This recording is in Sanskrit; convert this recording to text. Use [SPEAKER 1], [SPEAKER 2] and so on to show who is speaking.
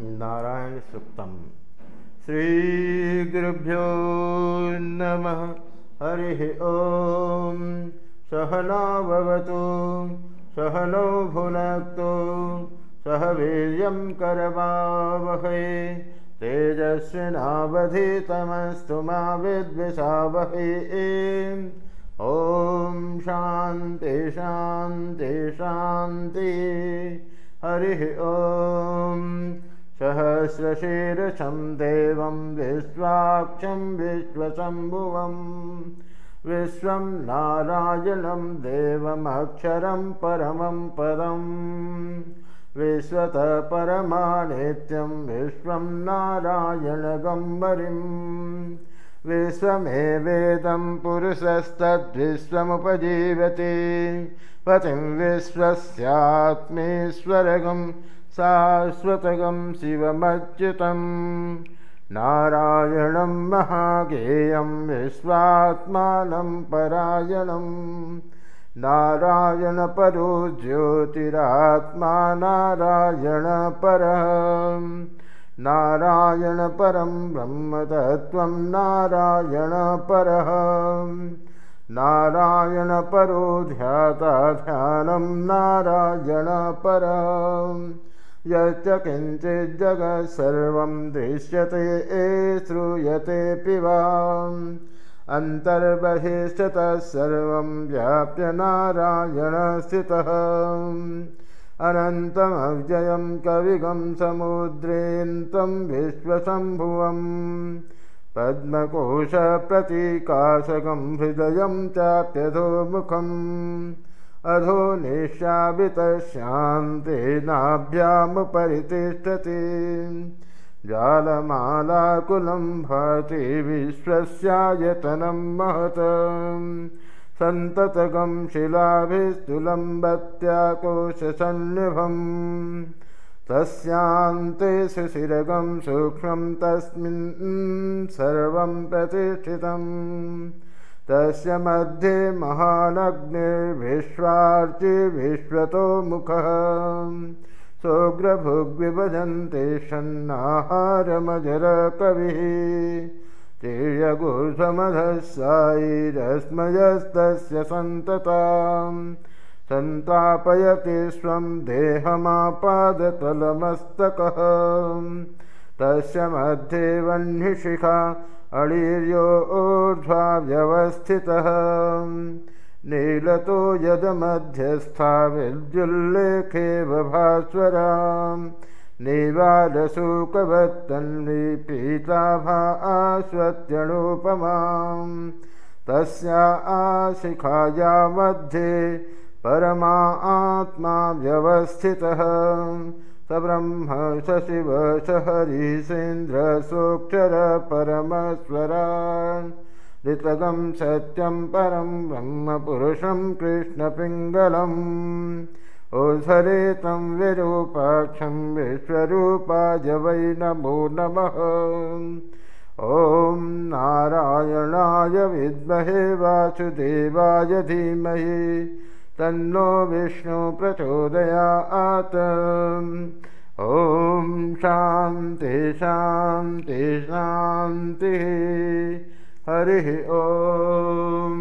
[SPEAKER 1] नारायणसुक्तं श्रीगुरुभ्यो नमः। हरिः ॐ सहना भवतु। सहनौ सह वीर्यं करवावहै। तेजस्विनावधितमस्तु मा विद्विषावहै। ॐ शान्ति शान्ति शान्ति। हरिः ॐ सहस्रशीर्षं देवं विश्वाक्षं विश्वशम्भुवम् विश्वं नारायणं देवमक्षरं परमं पदम् विश्वतः परमानित्यं विश्वं नारायणगम्बरिम् विश्वमेवेदं पुरुषस्तद्विश्वमुपजीवति। पतिं विश्वस्यात्मेश्वरगं शाश्वतगं शिवमच्युतं नारायणं महागेयं विश्वात्मानं परायणं नारायणपरो ज्योतिरात्मा नारायणपरः नारायणपरं ब्रह्मतत्त्वं नारायणपरः नारायणपरो ध्याता ध्यानं नारायणपर यच्च किञ्चिज्जगत् सर्वं दृश्यते ए श्रूयतेऽपि वा अन्तर्बहिष्ठतः सर्वं व्याप्य नारायणस्थितः अनन्तमव्ययं कविगं समुद्रेन्तं विश्वशम्भुवम्। पद्मकोशप्रतीकाशकं हृदयं चाप्यधोमुखम् अधो निशापितशान्तेनाभ्यामुपरितिष्ठति जालमालाकुलं भाति विश्वस्यायतनं महत् सन्ततगं शिलाभिस्तुलम्बत्याकोशसन्निभम् तस्यान्ते सुशिरगं सूक्ष्मं तस्मिन् सर्वं प्रतिष्ठितम् तस्य मध्ये महानग्निर्विश्वार्चिविश्वतो मुखः। सोग्रभुग्विभजन्ते षण्णाहारमजरकविः तिर्यगुर्धमधस्सायिरस्मयस्तस्य सन्तताम् सन्तापयति स्वं देहमापादतलमस्तकः। तस्य मध्ये वह्निशिखा अणीर्यो ऊर्ध्वा व्यवस्थितः। नीलतो यदमध्यस्था विद्युल्लेखेव भास्वराम् निवारशुकवत्तन्निपीताभा आस्वत्यणुपमाम् तस्या आशिखाया मध्ये परमा आत्मा व्यवस्थितः। स ब्रह्म स शिव स हरिसेन्द्रसोक्षरपरमस्वरान् ऋतगं सत्यं परं ब्रह्मपुरुषं कृष्णपिङ्गलम् ओधरे तं विरूपाक्षं विश्वरूपाय वै नमो नमः। ॐ नारायणाय विद्महे वासुदेवाय धीमहि तन्नो विष्णुप्रचोदयात् ॐ शान्ति शान्ति शान्तिः। हरिः ॐ